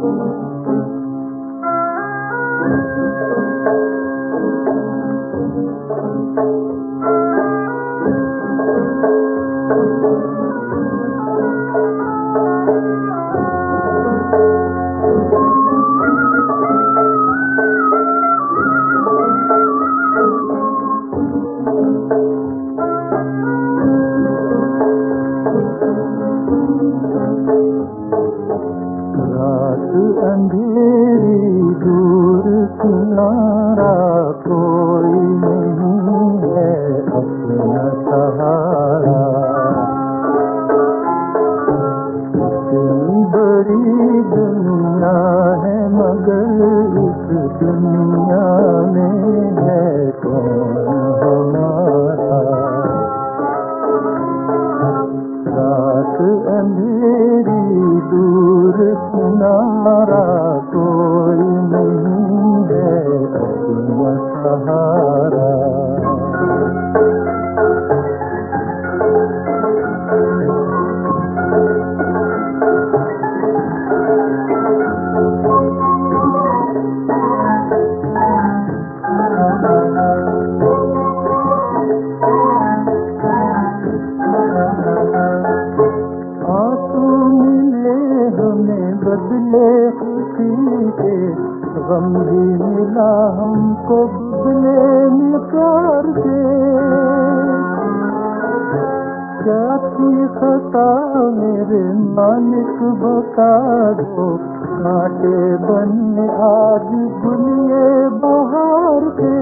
Thank you. रात अंधेरी दूर सुनारा कोई नहीं है अपना सहारा इतनी बड़ी दुनिया है मगर इस दुनिया में है कौन हमारा रात अंधेरी दूर सुना के गम भी मिला हमको बुझने निकार के क्या की खता मेरे मालिक बता दो? काटे बन आज बुनिए बाहर के।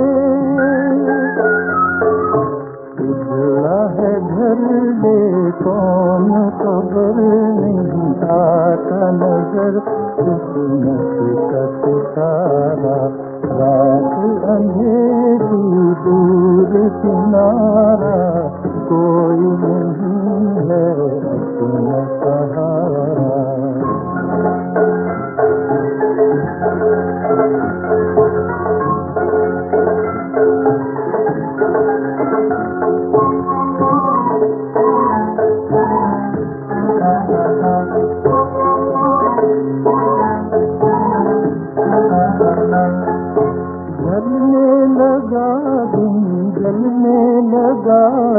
पिघला है घर ले, कौन खबर नहीं आता रा दूर किनारा कोई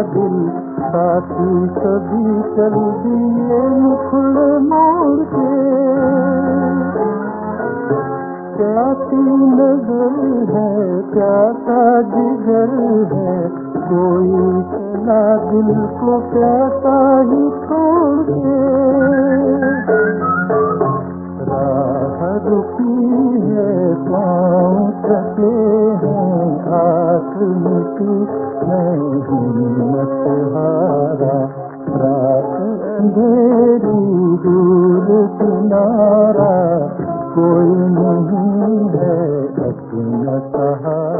दिल साथी सभी चल दिए मुखड़े मोर के। क्या तीन गल है, क्या ताज गल है? कोई चला दिल को क्या ही छोड़ के। हैं रात अंधेरी दूर किनारा कोई नहीं है अपना सहारा।